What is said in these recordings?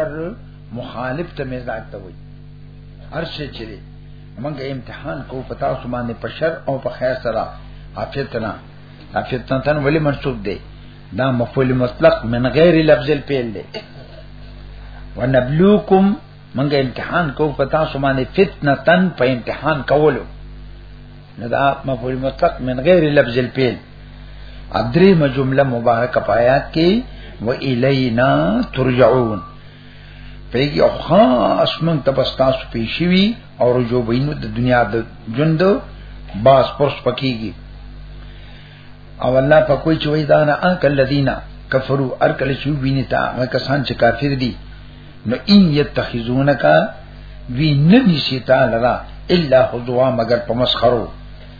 پر مخالف ته مزاج ته وي هر څه چې موږ امتحان کو پتا اوس باندې په شر او په خیر سره افتنا افتنا تن ولی منسوب دی دا مفعول مطلق من غیر لفظ الفعل دی ونبلوکم منګه امتحان کو پتا سمانه فتنه تن په امتحان کولو نو دا مفعول مطلق من غیر لفظ الفعل ادری مجمله مبارک پایات کې و الینا ترجعون پیږي او خاص مونږ ته بس تاسو پیښوي او رجوع بینو د دنیا د ژوند باس پرس پکېږي او الله په کوئی چوي دا نه ان کلذین کفرو ار کله چې ویني تا هغه کسان چې کافر دي نو ان یتخذونک وی ننی شیطان لرا الا حضوا مگر په مسخرو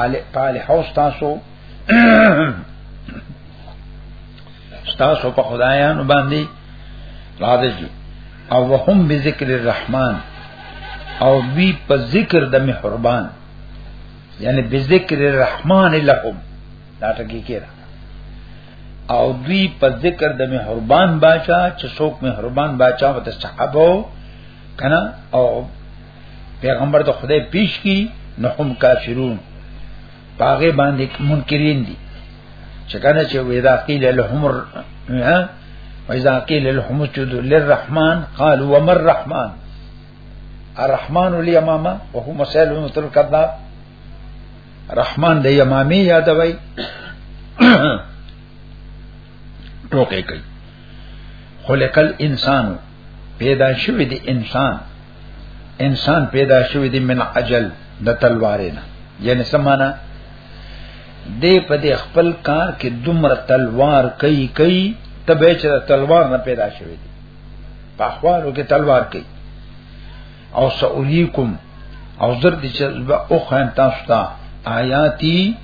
آل قال حوس تاسو تاسو په خدایانو باندې راځي او وهم بذکر الرحمن او وی په ذکر د مهربان یعنی بذکر الرحمن لهم دا ټکی کېره او دوی په ذکر د مهربان باچا چې څوک مهربان باچا وته صحابه کنا او پیغمبر ته خدای پیش کی نو هم کافرون پاغه باندې منکرین دي چې کنه چې وېدا قیل لهم ها وإذا قيل لهم اسجدوا للرحمن قالوا وما الرحمن الرحمن اليمامه وهو مسائل مثل كذاب رحمان د یمامی یادوي ټوکې کوي خلق الانسان پیدا شوی دی انسان انسان پیدا شوی دی من عجل د تلوارینا یعنی سمانا دې په دې خپل کار کې دومره تلوار کوي کوي تبه چې تلوار نه پیدا شوی دی په اخوانو کې تلوار کوي او سعلیکم او زر دې چې او خان تاسو ته آیاتی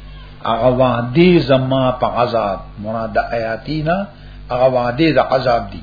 هغه وعده زما په عذاب مراد آیاتینا هغه وعده د عذاب دی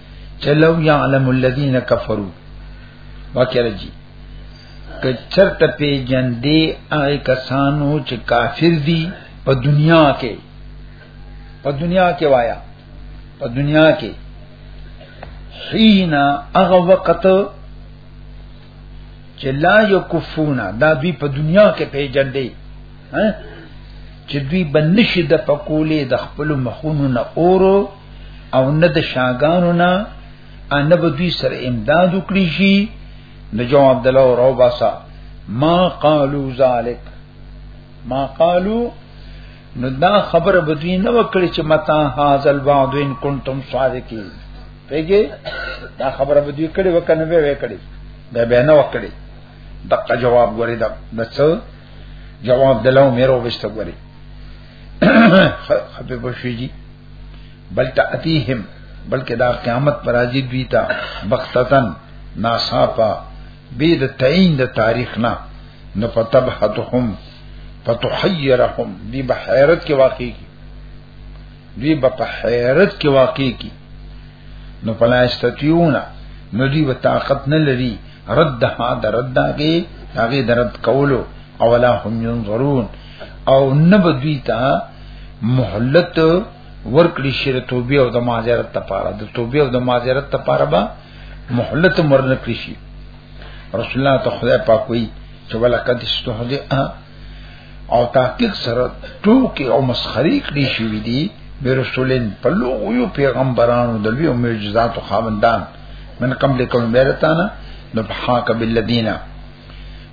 چلو یعلم الذین کفروا وکړه کچرت په جندې هغه کسانو چې کافر دي په دنیا کې په دنیا کې وایا په دنیا کې حینا هغه وخت چې لا یکفونا دا دوی په دنیا کې په جندې ها چې دوی بنشي د پکولې د خپل مخونو نه اورو او نه د شاګانو نه ان به دوی سره امداد وکړي شي نو جو عبد الله او روباسا ما قالو ذالک ما قالو نو دا خبر بدوی نه وکړي چې متا هاذل بعد ان کنتم صادقین پیګه دا خبر بدوی کړي وکنه به وکړي دا به نه وکړي دغه جواب غوري دا نڅ جواب دلو میرو وشته غوري خپه بشوي دي بل تاتيهم بلکې دا قیامت پر راځي دوی ته بختتن ناصافا به د تعین د تاریخ نه نو فتبحتهم فتحيرهم دی به حیرت کې واقع کی دی به په حیرت کې واقع کی نو پلا استتیونا نو دی به طاقت نه لري رد ها درد داګه هغه درد کولو اولا هم ينظرون او نه بدوی ته مهلت ورکړي شي د توبې او د معذرت لپاره د توبې او د معذرت لپاره به مهلت مرنه کړی شي رسول الله ته خدای پاک وی چې ولقد استهزئ او تحقیق سره ټوکی او مسخري کړی شوی دی به رسولین په لوغو یو پیغمبرانو د لوی معجزات او خاوندان من قبل کوم بیرتانا نو بحاک بالذین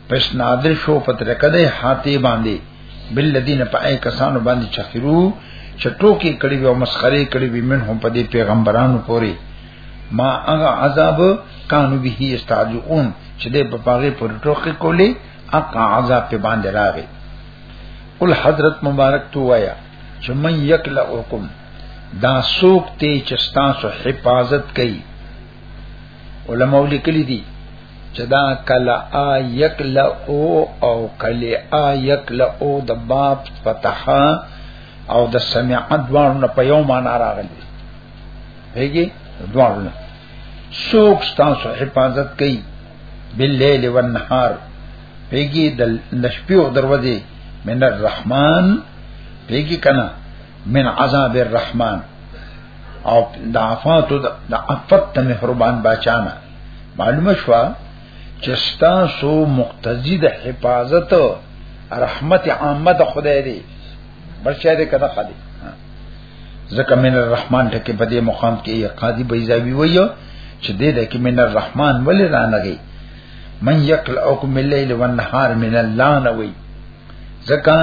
پس نادر شو په طریقه ده حاتی باندې بل الذين پای کسانو باندې چخرو چټو کې کړي او مسخره کړي وي منهم په دې پیغمبرانو پوري ما هغه عذاب کانو به استعجون چې دې په پاغه پر ټوخه کولې اقا عذاب په باندې راغی قل حضرت مبارک تو وایا چې من یکلا حکم دا سوک ته چې تاسو حفاظت کوي علماء لیکلي دي چې دا کلا ا یکلا او او کلی ا یکلا او د باب فتحا او د سمع دوانو نه په یو معنا راغلي هیږي دوانو نه سوک ستاسو حفاظت کوي باللیل والنهار هیږي د نشپیو دروازه من الرحمن هیږي کنا من عذاب الرحمن او د عفاتو د عفت ته مهربان بچانا معلومه شو چې ستاسو مقتضی د حفاظت رحمت عامه د خدای دی بلشه دې کده خدي ځکه من الرحمن ته کې په دې مقام کې قاضي بیزاوی وایو چې دې ده کې من الرحمن ولې رانغی من یکل او کوم الليل والنهار من اللعنه وی ځکه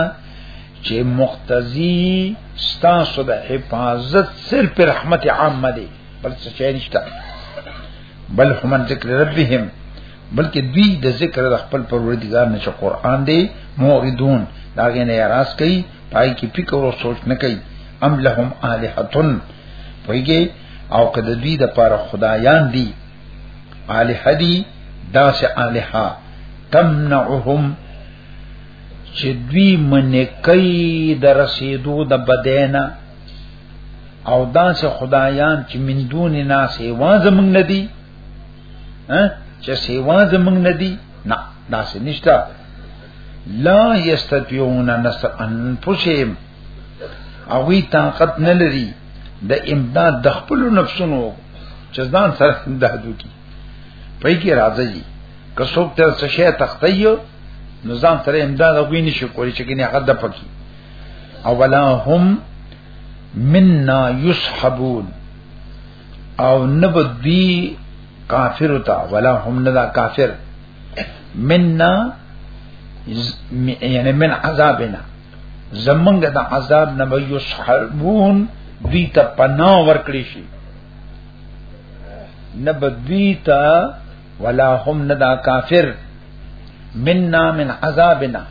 چې مقتضی ستاسو د حفاظت صرف رحمت عامه دی بل څه چي نشته بل هم ذکر ربهم بلکې دوی د ذکر د خپل پروردگار نه چې قران دی موردون دا غي نه راس کوي پای کې فکر او سوچ نه کوي ام لهم الہتن پویږي او کده دوی د پاره خدایان دي الہ دي داسه الہ تمنعهم چې دوی منې کوي د رسیدو د بدینا او داسې خدایان چې من دون نه سیوا زمنګ ندي ها چې سیوا زمنګ ندي نه داسې نشته لا یستطيعون نصر انفسهم او وی طاقت نه لري د امداد د خپل نفسونو چې ځان سره امدادو کی پای کې راځي که څوک تر څه شي تختیو نو ځان سره امداد غوي نشي کولی چې کني حد پکې اولا هم منا یسحبون او نبدی کافر تا ولا هم ندا کافر منا یعنی من عذابنا زمنګ د عذاب نه یسحبون دی ته پناه ورکړي شي نبدویتا ولا هم ندا کافر مننا من عذابنا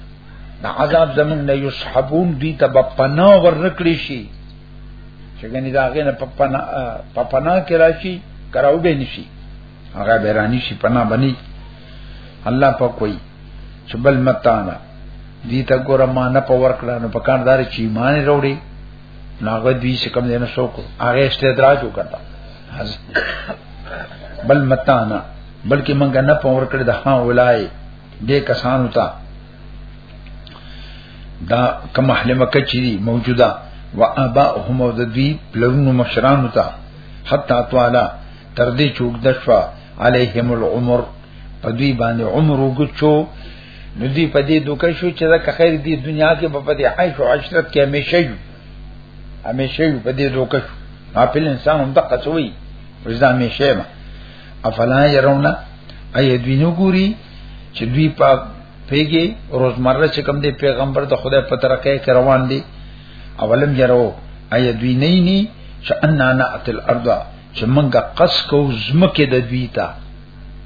دا عذاب زمون نه یسحبون دی ته بپنا ورکړي شي چې ګنې دا غې نه پپنا پپنا کې راشي کراو به نشي هغه به رانی شي پنا بني الله په کوئی چې بل متانا دی ته ګورم ما نه پور کړه نو پکاندار چې ایمان وروړي ناغه دوی چې کوم دینه شوکو هغه استدراج وکړه بل متانا بلکې مونږ نه پور کړ د ها ولای دې کسانو ته دا کوم اهل مکه چې موجوده و اباهم او د دوی پلرونو مشرانو ته حتا طوالا تر دې چوک دشوا علیهم العمر په دوی باندې عمر وګچو نو دی په دې دوکه شو چې دا خیر دی دنیا کې په دې عیش او عشرت کې همیشه یو همیشه یو په دې دوکه شو غافل انسان هم دقه سوی وځه همیشه ما افلا يرون اي دوی نو ګوري چې دوی په پیګي روزمره چې کوم دی پیغمبر د خدای په ترقه کې روان دي اولم يرو اي دوی نه ني چې ان انا اتل ارض چې منګه قص کو زمکه د دوی ته